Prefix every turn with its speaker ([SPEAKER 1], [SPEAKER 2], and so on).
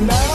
[SPEAKER 1] love.